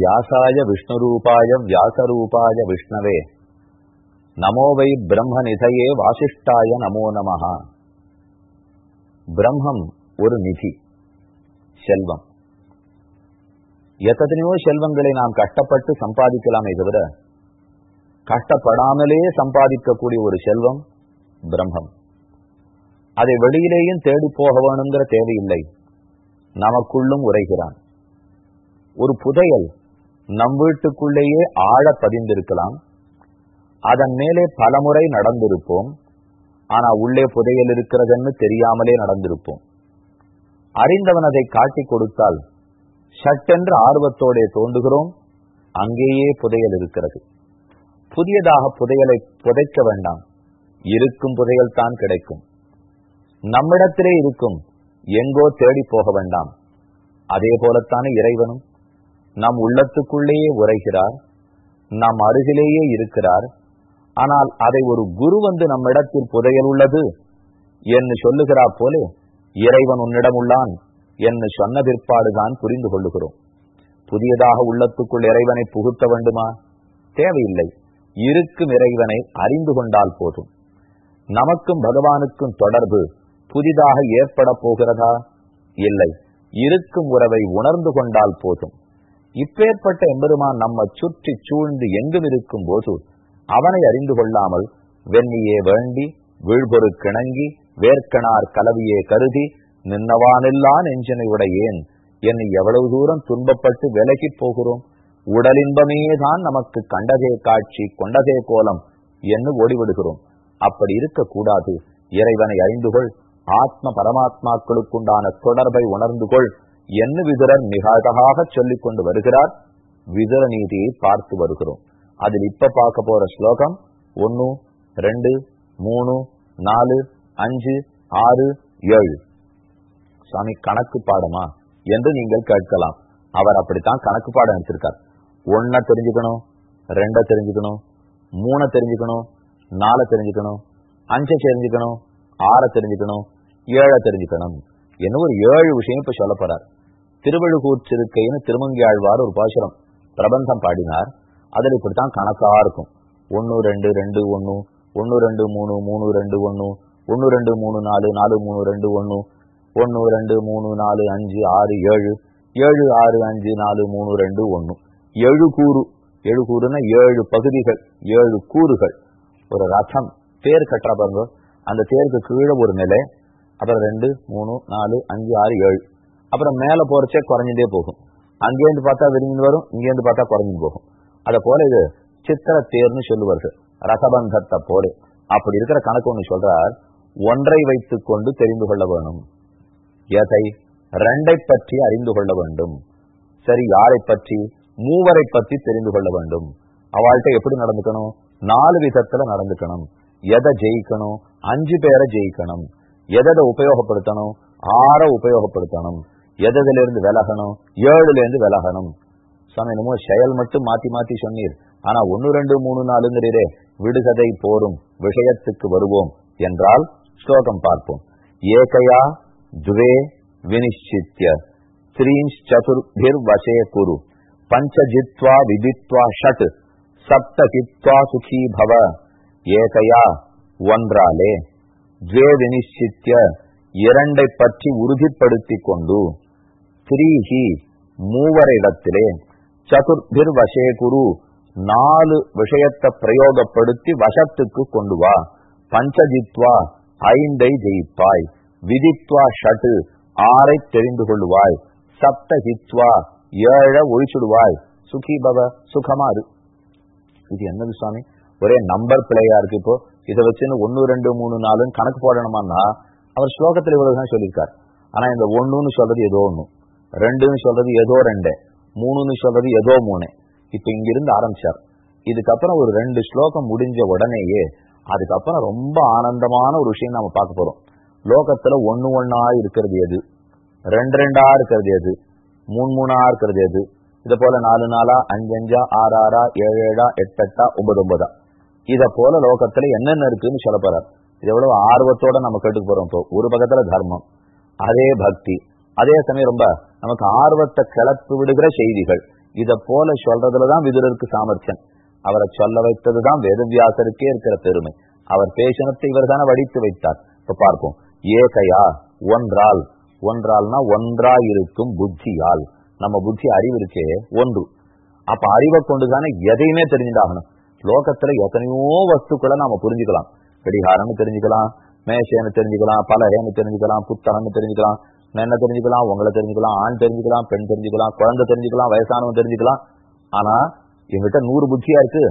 வியாசாய விஷ்ணுரூபாய வியாசரூபாய விஷ்ணவே நமோ வை பிரம்ம நிதையே வாசிஷ்டாய நமோ நமஹா பிரம்மம் ஒரு நிதி செல்வம் எத்தனையோ செல்வங்களை நாம் கஷ்டப்பட்டு சம்பாதிக்கலாமே தவிர கஷ்டப்படாமலே சம்பாதிக்கக்கூடிய ஒரு செல்வம் பிரம்மம் அதை வெளியிலேயும் தேடி போக வேணுங்கிற தேவையில்லை நமக்குள்ளும் உரைகிறான் ஒரு புதையல் நம் வீட்டுக்குள்ளேயே ஆழ பதிந்திருக்கலாம். அதன் மேலே பலமுறை நடந்திருப்போம். ஆனா உள்ளே புதையல் இருக்கிறதுன்னு தெரியாமலே நடந்திருப்போம். அறிந்தவன் அதை காட்டி கொடுத்தால் சட்டென்று ஆர்வத்தோடே தோன்றுகிறோம். அங்கேயே புதையல் இருக்கிறது. புதியதாக புதையலை புதைக்க வேண்டாம். இருக்கும் புதையல் தான் கிடைக்கும். நம்மிடத்திலே இருக்கும் எங்கோ தேடி போக வேண்டாம். அதே போலத்தானே இறைவனும். நம் உள்ளத்துக்குள்ளேயே உரைகிறார் நம் அருகிலேயே இருக்கிறார். ஆனால் அதை ஒரு குரு வந்து நம்மிடத்தில் புதையல் உள்ளது என்று சொல்லுகிறா போலே இறைவன் உன்னிடம் உள்ளான் என்று சொன்ன பிற்பாடுதான் புரிந்து கொள்ளுகிறோம். புதியதாக உள்ளத்துக்குள் இறைவனை புகுத்த வேண்டுமா? தேவையில்லை. இருக்கும் இறைவனை அறிந்து கொண்டால் போதும். நமக்கும் பகவானுக்கும் தொடர்பு புதிதாக ஏற்பட போகிறதா? இல்லை. இருக்கும் உறவை உணர்ந்து கொண்டால் போதும். இப்பேற்பட்ட எம்பெருமான் நம்ம சுற்றி சூழ்ந்து எங்கும் இருக்கும் போது அவனை அறிந்து கொள்ளாமல் வெண்ணியே வேண்டி வீழ்பொரு கிணங்கி வேர்க்கனார் கலவியே கருதி நின்னவானெல்லாம் நெஞ்சனை உடையேன் என்னை எவ்வளவு தூரம் துன்பப்பட்டு விலகி போகிறோம்? உடலின்பமேதான் நமக்கு கண்டதே காட்சி கொண்டதே கோலம் என்று ஓடிவிடுகிறோம். அப்படி இருக்கக்கூடாது. இறைவனை அறிந்து கொள். ஆத்ம பரமாத்மாக்களுக்குண்டான தொடர்பை உணர்ந்து கொள். என்ன விதுரர் மிக அழகாக சொல்லிக் கொண்டு வருகிறார். விதுர நீதியை பார்த்து வருகிறோம். அதில் இப்ப பார்க்க போற ஸ்லோகம் ஒன்னு ரெண்டு மூணு நாலு அஞ்சு ஆறு ஏழு. சுவாமி கணக்கு பாடமா என்று நீங்கள் கேட்கலாம். அவர் அப்படித்தான் கணக்கு பாடம் எடுத்திருக்கார். ஒன்ன தெரிஞ்சுக்கணும் ரெண்ட தெரிஞ்சுக்கணும் மூணை தெரிஞ்சுக்கணும் நாலை தெரிஞ்சுக்கணும் அஞ்சை தெரிஞ்சுக்கணும் ஆறை தெரிஞ்சுக்கணும் ஏழை தெரிஞ்சுக்கணும். என்ன ஒரு ஏழு விஷயம் இப்ப சொல்ல போறார். திருவழுகூற்றிருக்கைன்னு திருமங்கி ஆழ்வார் ஒரு பாசுரம் பிரபந்தம் பாடினார். அதில் இப்படித்தான் கணக்கா இருக்கும். ஒன்று ரெண்டு ரெண்டு ஒன்று ஒன்று ரெண்டு மூணு மூணு ரெண்டு ஒன்று ஒன்று ரெண்டு மூணு நாலு நாலு மூணு ரெண்டு ஒன்று ஒன்று ரெண்டு மூணு நாலு அஞ்சு ஆறு ஏழு ஏழு ஆறு அஞ்சு நாலு மூணு ரெண்டு ஒன்று ஏழு கூறு. ஏழு கூறுனா ஏழு பகுதிகள் ஏழு கூறுகள். ஒரு ரசம் தேர் கட்டுறா பாருங்க. அந்த தேருக்கு கீழே ஒரு நிலை அப்புறம் ரெண்டு மூணு நாலு அஞ்சு ஆறு ஏழு. அப்புறம் மேல போறச்சே குறைஞ்சிட்டே போகும். அங்கேருந்து பார்த்தா விரிஞ்சு வரும் இங்கேருந்து பார்த்தா குறைஞ்சு போகும். அதை போல இது சித்திர தேர்னு சொல்லுவார்கள். ரசபந்தத்தை போல. அப்படி இருக்கிற கணக்கு ஒண்ணு சொல்றார் ஒன்றை வைத்துக் கொண்டு தெரிந்து கொள்ள வேணும். எதை? ரெண்டை பற்றி அறிந்து கொள்ள வேண்டும். சரி யாரை பற்றி? மூவரை பற்றி தெரிந்து கொள்ள வேண்டும். அவள்கிட்ட எப்படி நடந்துக்கணும்? நாலு விதத்துல நடந்துக்கணும். எதை ஜெயிக்கணும்? அஞ்சு பேரை ஜெயிக்கணும். எதை உபயோகப்படுத்தணும்? ஆற உபயோகப்படுத்தணும். எதுல இருந்து விலகணும்? ஏழுல இருந்து விலகணும். சாமி என்னமோ செயல் மட்டும் மாத்தி மாத்தி சொன்னீர். ஆனா ஒன்னு ரெண்டு மூணு நாலுங்கிறீரே விடுகதை போரும் விஷயத்துக்கு வருவோம் என்றால் ஸ்லோகம் பார்ப்போம். ஏகையா துவே வினிச்சித்ய த்ரீஞ்சதுர்பிர் வசே குரு பஞ்சஜித்வா விதித்வா ஷட் சப்த கித்வா சுகி பவ ஏகையா ஒன்றாலே துவே வினிச்சித்ய இரண்டை பற்றி உறுதிப்படுத்தி கொண்டு ஸ்ரீஹி மூவரிடத்திலே சதுர்பிர் வசே குரு நாலு விஷயத்தை பிரயோகப்படுத்தி வசத்துக்கு கொண்டு வா. பஞ்சஜித்வா ஐந்தை ஜெயிப்பாய். விதித்வா ஷட்டு ஆறை தெரிந்து கொள்ளுவாய். சப்தஹித்வா ஏழ ஒழிச்சுடுவாய். சுகி பவ சுகமாறு. இது என்னது சுவாமி? ஒரே நம்பர் பிள்ளையா இருக்கு இப்போ. இதை வச்சுன்னு ஒன்னு ரெண்டு மூணு நாலுன்னு கணக்கு போடணுமான்னா அவர் ஸ்லோகத்தில் இவ்வளவுதான் சொல்லியிருக்கார். ஆனா இந்த ஒண்ணுன்னு சொல்றது ஏதோ ஒண்ணு. ரெண்டுன்னு சொல்றது ஏதோ ரெண்டு மூணுன்னு சொல்றது ஏதோ மூணு. இப்ப இங்கிருந்து ஆரம்பிச்சார். இதுக்கப்புறம் ஒரு ரெண்டு ஸ்லோகம் முடிஞ்ச உடனேயே அதுக்கப்புறம் ரொம்ப ஆனந்தமான ஒரு விஷயம் நாம பார்க்க போறோம். லோகத்துல ஒன்னு ஒன்னா இருக்கிறது எது? ரெண்டு ரெண்டா இருக்கிறது எது? மூணு மூணா இருக்கிறது எது? இத போல நாலு நாளா அஞ்சு அஞ்சா ஆறு ஆறா ஏழு ஏழா எட்டு எட்டா ஒன்பது ஒன்பதா? இத போல லோகத்துல என்னென்ன இருக்குன்னு சொல்ல போறார். இது எவ்வளவு ஆர்வத்தோட நம்ம கேட்டுக்கு போறோம் இப்போ. ஒரு பக்கத்துல தர்மம் அதே பக்தி அதே சமயம் ரொம்ப நமக்கு ஆர்வத்தை கிளப்பி விடுகிற செய்திகள். இத போல சொல்றதுலதான் விதுரருக்கு சாமர்த்தியம். அவரை சொல்ல வைத்ததுதான் வேதவியாசருக்கே இருக்கிற பெருமை. அவர் பேசினத்தை இவர் தானே வடித்து வைத்தார். இப்ப பார்ப்போம். ஏகையா ஒன்றால். ஒன்றால்னா ஒன்றா இருக்கும் புத்தியால். நம்ம புத்தி அறிவு இருக்கே ஒன்று. அப்ப அறிவை கொண்டுதானே எதையுமே தெரிஞ்சுட்டாகணும். லோகத்துல எத்தனையோ வஸ்துக்களை நாம புரிஞ்சுக்கலாம். கடிகாரம்னு தெரிஞ்சுக்கலாம் மேஷேன்னு தெரிஞ்சுக்கலாம் பலகேன்னு தெரிஞ்சுக்கலாம் புத்தகம்னு தெரிஞ்சுக்கலாம் என்ன தெரிஞ்சுக்கலாம் உங்களை தெரிஞ்சுக்கலாம் ஆண் தெரிஞ்சுக்கலாம் பெண் தெரிஞ்சுக்கலாம் குழந்தை தெரிஞ்சுக்கலாம் வயசானவன் தெரிஞ்சுக்கலாம். ஆனா என்கிட்ட நூறு புத்தியா இருக்கு?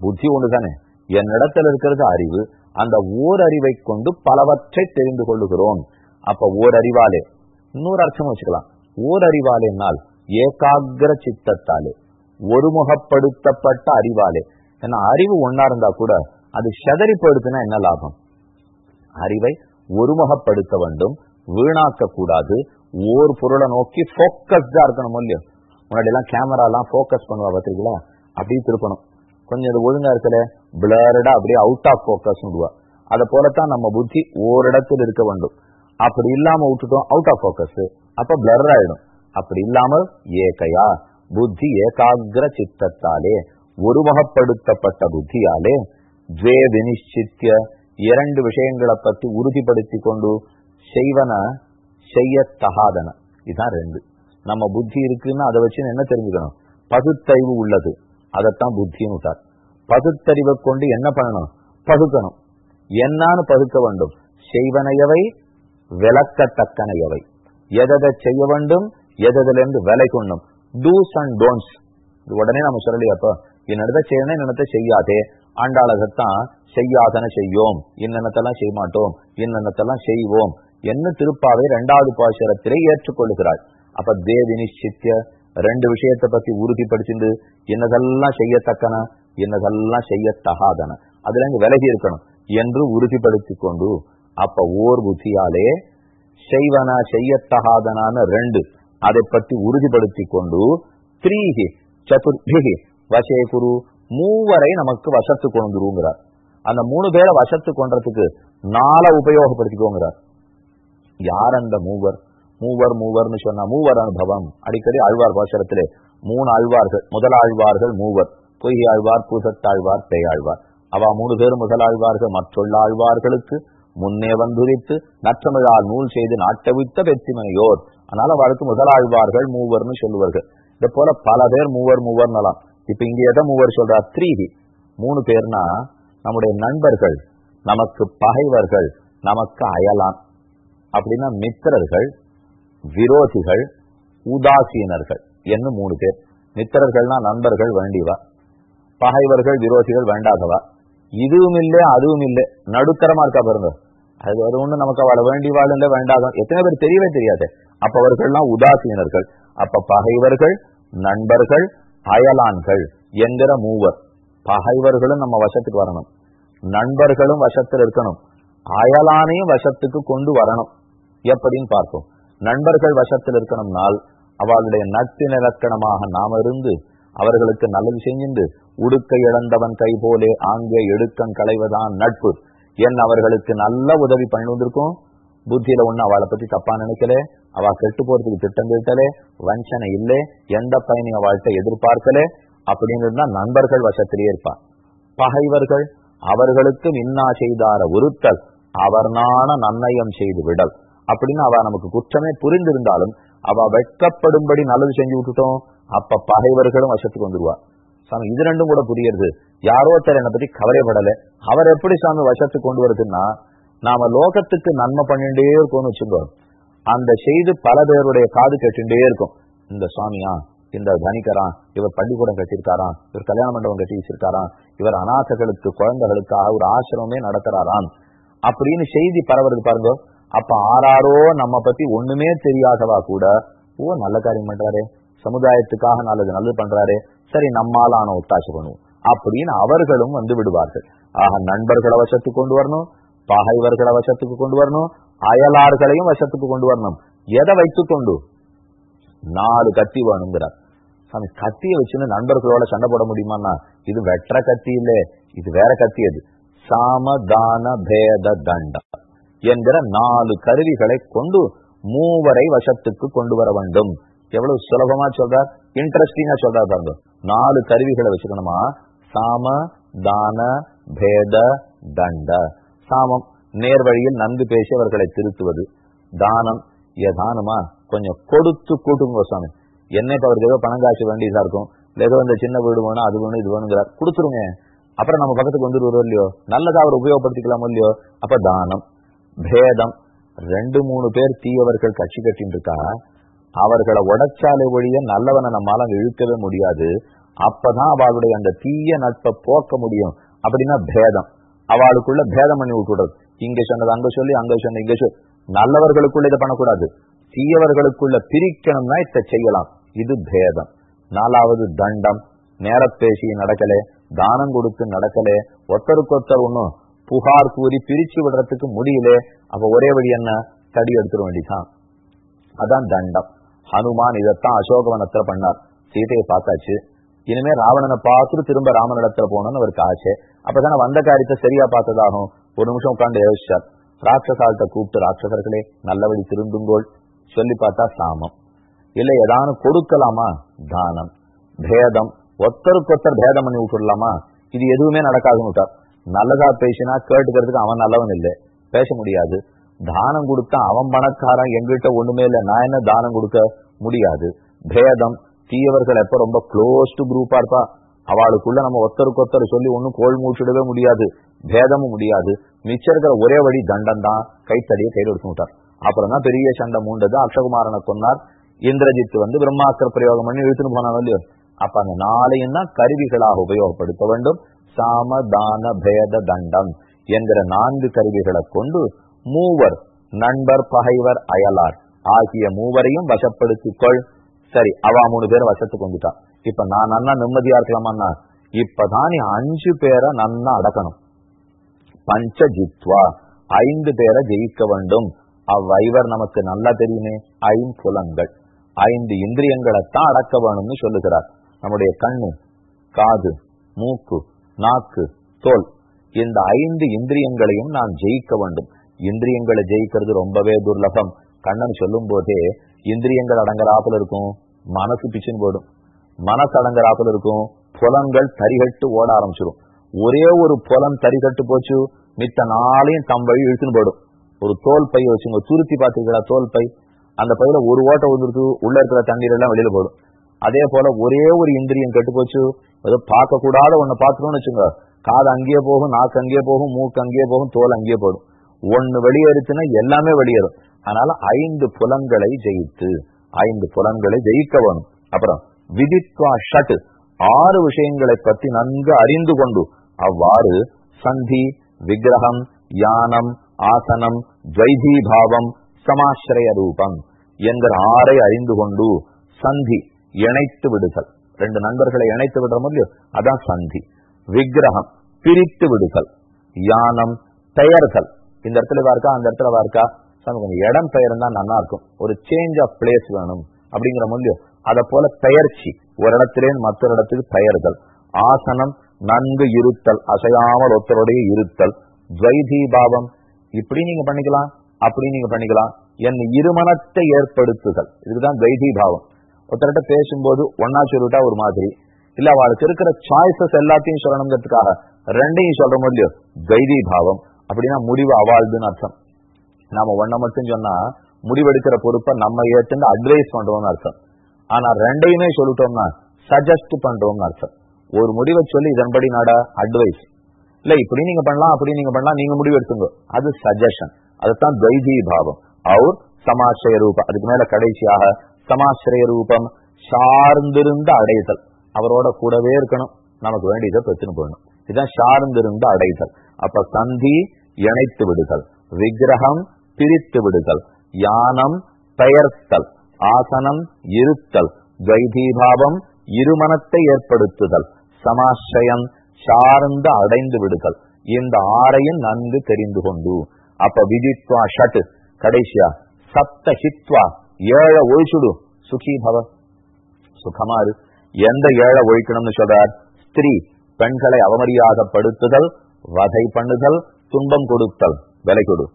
புத்தி ஒன்று தானே என்னிடத்துல இருக்கிறது அறிவு. அந்த ஓர் அறிவை கொண்டு பலவற்றை தெரிந்து கொள்ளுகிறோம். அப்ப ஓர் அறிவாலே இன்னொரு அர்த்தம் வச்சுக்கலாம். ஓர் அறிவாலேனால் ஏகாகிர சித்தத்தாலே ஒருமுகப்படுத்தப்பட்ட அறிவாலே. ஏன்னா அறிவு ஒன்னா இருந்தா கூட அது சதறிப்படுத்தினா என்ன லாபம்? அறிவை ஒருமுகப்படுத்த வேண்டும். வீணாக்க கூடாது ஓர் பொருளை நோக்கி போக்கஸ்டா இருக்கணும் இல்லையோ முன்னாடி எல்லாம் கேமரா எல்லாம் போக்கஸ் பண்ணுவா பாத்தீங்களா அப்படியே திருப்பணும். கொஞ்சம் இது ஒழுங்கா இருக்கல பிளர்டா அப்படியே அவுட் ஆஃப் போக்கஸ் விடுவா. அதை போலத்தான் நம்ம புத்தி ஓரிடத்தில் இருக்க வேண்டும். அப்படி இல்லாம விட்டுட்டோம் அவுட் ஆஃப் போக்கஸ் அப்ப பிளர் ஆயிடும். அப்படி இல்லாமல் ஏகையா புத்தி ஏகாகிர சித்தத்தாலே உருவகப்படுத்தப்பட்ட புத்தியாலே ஜே வினிச்சித்திய இரண்டு விஷயங்களை பற்றி உறுதிப்படுத்தி கொண்டு செய்வன செய்யத்தகாதன. இதுதான் ரெண்டு. நம்ம புத்தி இருக்குன்னு அதை வச்சு என்ன தெரிஞ்சுக்கணும்? பகுத்தறிவு உள்ளது. அதைத்தான் புத்தின்னு விட்டார். பகுத்தறிவை கொண்டு என்ன பண்ணணும்? பகுக்கணும். என்னான்னு பகுக்க வேண்டும்? செய்வனையவை விளக்கத்தக்கனையவை. எதை செய்ய வேண்டும்? எதிலிருந்து விலை கொண்டும் டூஸ் அண்ட் டோன்ட்ஸ் உடனே நம்ம சொல்லலையாப்போ என்னிடத்த செய்யணும் என்னத்தை செய்யாதே. ஆண்டாளகத்தான் செய்யாதன செய்யோம். இன்னென்னத்தெல்லாம் செய்ய மாட்டோம் இன்னென்னத்தெல்லாம் செய்வோம்? என்ன திருப்பாவை இரண்டாவது பாசுரத்திலே ஏற்றுக்கொள்ளுகிறாள். அப்ப தேவி நிச்சித்த ரெண்டு விஷயத்தை பத்தி உறுதிப்படுத்திண்டு என்னதெல்லாம் செய்யத்தக்கன என்னதெல்லாம் செய்யத்தகாதன அதுல இங்க விலகி இருக்கணும் என்று உறுதிப்படுத்தி கொண்டு அப்ப ஓர் புத்தியாலே செய்வனா செய்யத்தகாதனான ரெண்டு அதை பற்றி உறுதிப்படுத்தி கொண்டு த்ரீஹி சதுர்பிகி வசே குரு மூவரை நமக்கு வசத்து கொண்டுருங்கிறார் அந்த மூணு பேரை வசத்து கொண்டதுக்கு நாளை உபயோகப்படுத்திக்கோங்கிறார். யார் அந்த மூவர்? மூவர் மூவர்னு சொன்னா மூவர் அனுபவம். அடிக்கடி ஆழ்வார் பாசரத்திலே மூணு ஆழ்வார்கள் முதலாழ்வார்கள் மூவர். பொய் ஆழ்வார் பூசத்தாழ்வார் பேயாழ்வார் அவ மூணு பேரும் முதலாழ்வார்கள் மற்றொள்ள ஆழ்வார்களுக்கு முன்னே வந்துரித்து நற்றமிழால் நூல் செய்து நாட்டவித்த பெற்றிமனையோர் அதனால அவருக்கு முதலாழ்வார்கள் மூவர்னு சொல்லுவார்கள். இதை போல பல பேர் மூவர் மூவர்னலாம் இப்ப இங்க எதை மூவர் சொல்றார் த்ரீஹி மூணு பேர்னா நம்முடைய நண்பர்கள் நமக்கு பகைவர்கள் நமக்கு அயலான். அப்படின்னா மித்திரர்கள் விரோதிகள் உதாசீனர்கள் என்ன மூணு பேர். மித்திரர்கள்னா நண்பர்கள் வேண்டிவா. பகைவர்கள் விரோதிகள் வேண்டாதவா. இதுவும் இல்லை அதுவும் இல்லை நடுத்தரமா இருக்கா பாருங்க. அது அது ஒண்ணு நமக்கு அவளை வேண்டி இல்லை வேண்டாத. எத்தனை பேர் தெரியவே தெரியாது. அப்ப அவர்கள்லாம் உதாசீனர்கள். அப்ப பகைவர்கள் நண்பர்கள் அயலான்கள் என்கிற மூவர். பகைவர்களும் நம்ம வசத்துக்கு வரணும். நண்பர்களும் வசத்தில் இருக்கணும். அயலானையும் வசத்துக்கு கொண்டு வரணும். எப்படின்னு பார்ப்போம். நண்பர்கள் வசத்தில் இருக்கணும்னால் அவளுடைய நட்பின் இலக்கணமாக நாம் இருந்து அவர்களுக்கு நல்லது செஞ்சுண்டு உடுக்க இழந்தவன் கை போலே ஆங்கே எடுக்கம் களைவதான் நட்பு. என் அவர்களுக்கு நல்ல உதவி பண்ணி வந்திருக்கும். புத்தியில ஒண்ணு அவளை பத்தி தப்பா நினைக்கல அவ கெட்டு போறதுக்கு திட்டம் தீட்டலே வஞ்சனை இல்லை எந்த பயனையும் அவள்கிட்ட எதிர்பார்க்கல அப்படின்னு இருந்தா நண்பர்கள் வசத்திலேயே இருப்பா. பகைவர்கள் அவர்களுக்கு மின்னா செய்தார உறுத்தல் அவர்னான நன்னயம் செய்து விடல். அப்படின்னு அவ நமக்கு குற்றமே புரிந்திருந்தாலும் அவ வெட்கப்படும்படி நல்லது செஞ்சு விட்டுட்டோம். அப்ப பகைவர்களும் வசத்துக்கு வந்துருவா. சாமி இது ரெண்டும் கூட புரியுது யாரோ ஒருத்தர் என்னை பத்தி கவலைப்படல. அவர் எப்படி சாமி வசத்துக்கு கொண்டு வருதுன்னா நாம லோகத்துக்கு நன்மை பண்ணிட்டே இருக்கோம்னு வச்சுக்கோ அந்த செய்து பல பேருடைய காது கேட்டுட்டே இருக்கும். இந்த சுவாமியா இந்த தனிக்கரான் இவர் பள்ளிக்கூடம் கட்டியிருக்காராம் இவர் கல்யாண மண்டபம் கட்டி வச்சிருக்காராம் இவர் அநாசகளுக்கு குழந்தைகளுக்காக ஒரு ஆசிரமே நடத்துறாராம். அப்படின்னு செய்தி பரவுறது பாருங்க. அப்ப ஆறாரோ நம்ம பத்தி ஒண்ணுமே தெரியாதவா கூட ஓ நல்ல காரியம் பண்றாரு. சமுதாயத்துக்காக நல்லது நல்லது பண்றாரு. சரி நம்மால ஆன ஒத்தாசை பண்ணுவோம். அப்படின்னு அவர்களும் வந்து விடுவார்கள். ஆக நண்பர்களை வசத்துக்கு கொண்டு வரணும் பகைவர்களை வசத்துக்கு கொண்டு வரணும் அயலார்களையும் வசத்துக்கு கொண்டு வரணும். எதை வைத்து கொண்டு? நாலு கத்தி வேணுங்கிறார். சாமி கத்தியை வச்சுன்னு நண்பர்களோட சண்டை போட முடியுமான்னா இது வெற்ற கத்தி இல்ல இது வேற கத்தி அது. சாமதான பேத தண்டம். என்கிற நாலு கருவிகளை கொண்டு மூவரை வசத்துக்கு கொண்டு வர வேண்டும். எவ்வளவு சுலபமா சொல்றார்? இன்ட்ரெஸ்டிங்கா சொல்றார் பாருங்க. நாலு கருவிகளை வச்சுக்கணுமா? சாம தான பேத தண்ட. சாமம் நேர் வழியில் நன்கு பேசி அவர்களை திருத்துவது. தானம் ஏதானமா கொஞ்சம் கொடுத்து கூட்டுங்க சுவாமி என்ன இப்ப அவருக்கு ஏதோ பணம் காசு வேண்டியதா இருக்கும். ஏதோ இந்த சின்ன வீடு வேணும் அது வேணும் இது வேணுங்கிறார். கொடுத்துருங்க. அப்புறம் நம்ம பக்கத்துக்கு வந்துருவோம் இல்லையோ? நல்லதா அவர் உபயோகப்படுத்திக்கலாமோ இல்லையோ? அப்ப தானம். பேதம். ரெண்டு மூணு பேர் தீயவர்கள் கட்சி கட்டின்னு இருக்கா அவர்களை உடைச்சாலே ஒழிய நல்லவனை நம்மால இழுக்கவே முடியாது. அப்பதான் அவளுடைய அந்த தீய நட்பை போக்க முடியும். அப்படின்னா பேதம். அவளுக்குள்ள பேதம் பண்ணி விட்டுடுறது இங்க சொன்னது அங்க சொல்லி அங்க சொன்ன இங்க சொல்லி. நல்லவர்களுக்குள்ள இதை பண்ணக்கூடாது. தீயவர்களுக்குள்ள பிரிக்கணும்னா இதை செய்யலாம். இது பேதம். நாலாவது தண்டம். நேர பேசி நடக்கலே. தானம் கொடுத்து நடக்கலே. ஒருத்தருக்கொருத்தர் ஒன்னும் புகார் கூறி பிரிச்சு விடுறதுக்கு முடியல அப்ப ஒரே வழி என்ன? தடி எடுத்துட வேண்டிதான் அதான் தண்டம். ஹனுமான் இதைத்தான் அசோகவனத்துல பண்ணார். சீதையை பார்த்தாச்சு. இனிமே ராவணனை பார்த்துட்டு திரும்ப ராமனிடத்துல போனோம்னு அவருக்கு ஆச்சு அப்பதானே வந்த காரியத்தை சரியா பார்த்ததாகும். ஒரு நிமிஷம் உட்காந்து யோசிச்சார். ராட்சசால்கிட்ட கூப்பிட்டு ராட்சசர்களே நல்லபடி திரும்புங்கோள் சொல்லி பார்த்தா சாமம். இல்ல ஏதானு கொடுக்கலாமா? தானம். பேதம். ஒத்தருக்கொத்தர் பேதம் பண்ணி விட்டுடலாமா? இது எதுவுமே நடக்காதுன்னு விட்டார். நல்லதா பேசினா கேட்டுக்கிறதுக்கு அவன் நல்லவன் இல்லை. பேச முடியாது. தானம் கொடுத்தா அவன் பணக்காரன் எங்கிட்ட ஒண்ணுமே இல்லை. நான் என்ன தானம் கொடுக்க முடியாது? பேதம். தீயவர்கள் எப்ப ரொம்ப க்ளோஸ்டு குரூப்பா இருப்பா. அவளுக்குள்ள நம்ம ஒத்தருக்கு ஒத்தர் சொல்லி ஒன்னும் கோல் மூச்சிடவே முடியாது. பேதமும் முடியாது. மிச்சம் இருக்கிற ஒரே வழி தண்டம் தான். கைத்தடியை கையில் எடுத்து விட்டார். அப்புறம் தான் பெரிய சண்டை மூண்டது. அக்ஷகுமாரனை சொன்னார். இந்திரஜித் வந்து பிரம்மாஸ்திர பிரயோகம் பண்ணி இழுத்துன்னு போனாலும் இல்லையோ? அப்ப அந்த நாளையும் தான் கருவிகளாக உபயோகப்படுத்த வேண்டும். சாம தான பேத தண்டம் என்கிற நான்கு கருவிகளை கொண்டு மூவர் நண்பர் பகைவர் அயலார் ஆகிய மூவரையும் வசப்படுத்திக் கொள் சரி அவ மூணு பேரை வசத்துக்கு வந்துட்டான் இப்ப நான் நன்னா நிம்மதியா இருக்கலாமா இப்பதான் நீ அஞ்சு பேரை நன்னா அடக்கணும். பஞ்ச ஜித்வா ஐந்து பேரை ஜெயிக்க வேண்டும். அவ்வைவர் நமக்கு நல்லா தெரியுமே ஐம்புலங்கள் ஐந்து இந்திரியங்களைத்தான் அடக்க வேணும்னு சொல்லுகிறார். நம்முடைய கண்ணு காது மூக்கு நாக்கு தோல் இந்த ஐந்து இந்திரியங்களையும் நான் ஜெயிக்க வேண்டும். இந்திரியங்களை ஜெயிக்கிறது ரொம்பவே துர்லபம். கண்ணன் சொல்லும் போதே இந்திரியங்கள் அடங்குறாப்புல இருக்கும் மனசு பிச்சுன்னு போடும் மனசு அடங்குறாப்புல இருக்கும் புலன்கள் தரிகட்டு ஓட ஆரம்பிச்சிடும் ஒரே ஒரு புலம் தரிகட்டு போச்சு மித்த நாளையும் தம் வழி இழுத்துன்னு போடும் ஒரு தோல் பை வச்சுங்க துருத்தி பாத்துக்கிறா தோல் பை? அந்த பையில ஒரு ஓட்டை வந்துருக்கு உள்ள இருக்கிற தண்ணீர் எல்லாம் வெளியில போடும் அதே போல ஒரே ஒரு இந்திரியம் கெட்டு போச்சு ஏதோ பார்க்க கூடாத ஒண்ணு பாத்துக்கணும்னு வச்சுங்க காது அங்கேயே போகும் நாக்கு அங்கேயே போகும் மூக்கு அங்கேயே போகும் தோல் அங்கேயே போடும் ஒன்னு வெளியேறுச்சுன்னா எல்லாமே வெளியேறும். அதனால ஐந்து புலன்களை ஜெயித்து ஐந்து புலன்களை ஜெயிக்க வேணும். அப்புறம் விதித்வா ஷட் ஆறு விஷயங்களை பற்றி நன்கு அறிந்து கொண்டு அவ்வாறு சந்தி விக்கிரகம் யானம் ஆசனம் துவைதீபாவம் சமாசிரய ரூபம் என்கிற ஆறை அறிந்து கொண்டு சந்தி இணைத்து விடுதல். ரெண்டு நண்பர்களை இணைத்து விடுற இல்லையோ? அதான் சந்தி. விக்கிரகம் பிரித்து விடுதல். யானம் பெயர்கள். இந்த இடத்துல இருக்கா அந்த இடத்துல இருக்கா நமக்கு இடம் பெயர் தான் நல்லா இருக்கும் ஒரு சேஞ்ச் ஆஃப் பிளேஸ் வேணும். அப்படிங்கிற முடியும் அதை போல பெயர்ச்சி. ஒரு இடத்திலே மற்றொரு இடத்துக்கு பெயர்கள். ஆசனம் நன்கு இருத்தல். அசையாமல் ஒருத்தருடைய இருத்தல். துவைதீபாவம் இப்படி நீங்க பண்ணிக்கலாம் அப்படி நீங்க பண்ணிக்கலாம். என் இருமனத்தை ஏற்படுத்துதல். இதுதான் துவைதீபாவம் ஒருத்தர்கிட்ட பேசும்போது ஒன்னா சொல்லிட்டா ஒரு மாதிரி. இல்ல அவளுக்கு இருக்கிற சாய்ஸஸ் எல்லாத்தையும் சொல்லணுங்கிறதுக்காக ரெண்டையும் சொல்ற தைதி பாவம். அப்படின்னா முடிவு அவாழ்துன்னு அர்த்தம். நாம ஒன்ன மட்டும் சொன்னா முடிவெடுக்கிற பொறுப்பை நம்ம ஏற்றுன்னு அட்வைஸ் பண்றோம்னு அர்த்தம். ஆனா ரெண்டையுமே சொல்லிட்டோம்னா சஜஸ்ட் பண்றோம்னு அர்த்தம். ஒரு முடிவை சொல்லி இதன்படி நட அட்வைஸ் இல்ல இப்படி நீங்க பண்ணலாம் அப்படி நீங்க பண்ணலாம் நீங்க முடிவு எடுத்துங்க அது சஜஷன் அதுதான் துவைதீ பாவம். அவர் சமாசிரய ரூபம் அதுக்கு மேல கடைசியாக சமாசிரிய ரூபம் சார்ந்திருந்த அடைதல். அவரோட கூடவே இருக்கணும். நமக்கு வேண்டியதை பெற்றுன்னு போயிடணும் இதுதான் சார்ந்திருந்த அடைதல். அப்ப சந்தி இணைத்து விடுதல். விக்கிரகம் பிரித்து விடுதல். யானம் பெயர்த்தல். ஆசனம் இருத்தல். துவைதீபாவம் இருமனத்தை ஏற்படுத்துதல். சமாசிரயம் சார்ந்த அடைந்து விடுதல். இந்த ஆறையும் நன்கு தெரிந்து கொண்டு. அப்ப விதித்வா ஷட் கடைசியா சப்த ஹித்வா ஏழை ஒழிச்சுடு. சுகி பவ. சுகமாறு. எந்த ஏழை ஒழிக்கணும்னு சொல்றார் ஸ்திரீ. பெண்களை அவமரியாதப்படுத்துதல் வதை பண்ணுதல் துன்பம் கொடுத்தல். விலை கொடு.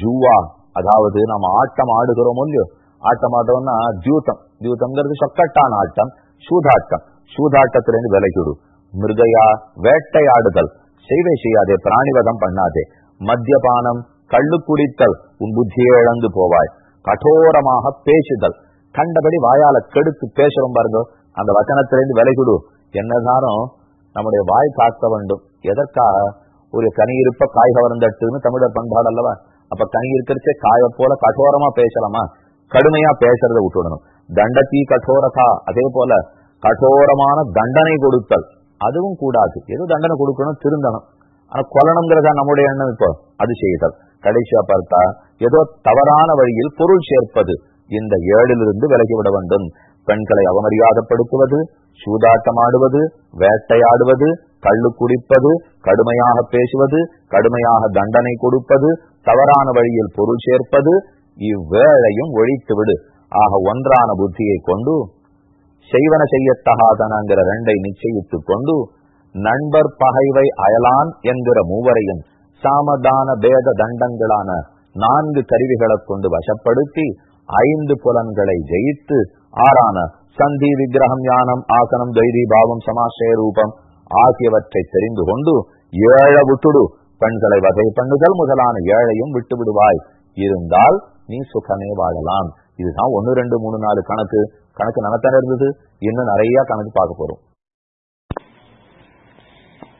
ஜூவா. அதாவது நம்ம ஆட்டம் ஆடுகிறோம் இல்லையோ? ஆட்டம் ஆடுறோம்னா தியூத்தம் தியூத்தம்ங்கிறது சொக்கட்டான ஆட்டம் சூதாட்டம். சூதாட்டத்திலிருந்து விலகிடு மிருகையா வேட்டையாடுதல். செய்வே செய்யாதே பிராணிவதம் பண்ணாதே. மத்தியபானம் கள்ளு குடித்தல். உன் புத்தியை இழந்து போவாய். கடோரமாக பேசுதல். கண்டபடி வாயால கெடுத்து பேசுறோம் பாருங்க. அந்த வச்சனத்திலிருந்து விலகிடு என்னதானும் நம்முடைய வாய் காக்க வேண்டும். எதற்காக? ஒரு கனி இருப்ப காய் கவர்ந்தட்டுன்னு தமிழர் பண்பாடு அல்லவா? அப்ப கனி இருக்கிறச்சே காய போல கடோரமா பேசலாமா? கடுமையா பேசுறதை விட்டுடணும் தண்டத்தி கடோரகா அதே போல கடோரமான தண்டனை கொடுத்தல். அதுவும் கூடாது. ஏதோ தண்டனை கொடுக்கணும் திருந்தணும். ஆனா கொல்லணுங்கிறதா நம்முடைய எண்ணம் இப்போ? அது செய்தல். கடைசியா பார்த்தா ஏதோ தவறான வழியில் பொருள் சேர்ப்பது. இந்த ஏழிலிருந்து விலகிவிட வேண்டும். பெண்களை அவமரியாதப்படுத்துவது சூதாட்டமாடுவது வேட்டையாடுவது கள்ளு குடிப்பது கடுமையாக பேசுவது கடுமையாக தண்டனை கொடுப்பது தவறான வழியில் பொருள் சேர்ப்பது இவ்வேழையும் ஒழித்துவிடு. ஆக ஒன்றான புத்தியை கொண்டு செய்வன செய்யத்தகாதனங்கிற ரெண்டை நிச்சயித்துக் கொண்டு நண்பர் பகைவை அயலான் என்கிற மூவரையும் சாமதான பேத தண்டங்களான நான்கு கருவிகளை கொண்டு வசப்படுத்தி ஐந்து புலன்களை ஜெயித்து ஆறான சந்தி விக்கிரகம் ஞானம் ஆசனம் தைரி பாவம் சமாசய ரூபம் ஆகியவற்றை தெரிந்து கொண்டு ஏழ விட்டுடு. பெண்களை வகை பண்ணுதல் முதலான ஏழையும் விட்டு விடுவாய். இருந்தால் நீ சுகமே வாழலாம். இதுதான் ஒன்னு ரெண்டு மூணு நாலு கணக்கு. கணக்கு நடத்தான இருந்தது. இன்னும் நிறைய கணக்கு பார்க்க போறோம்.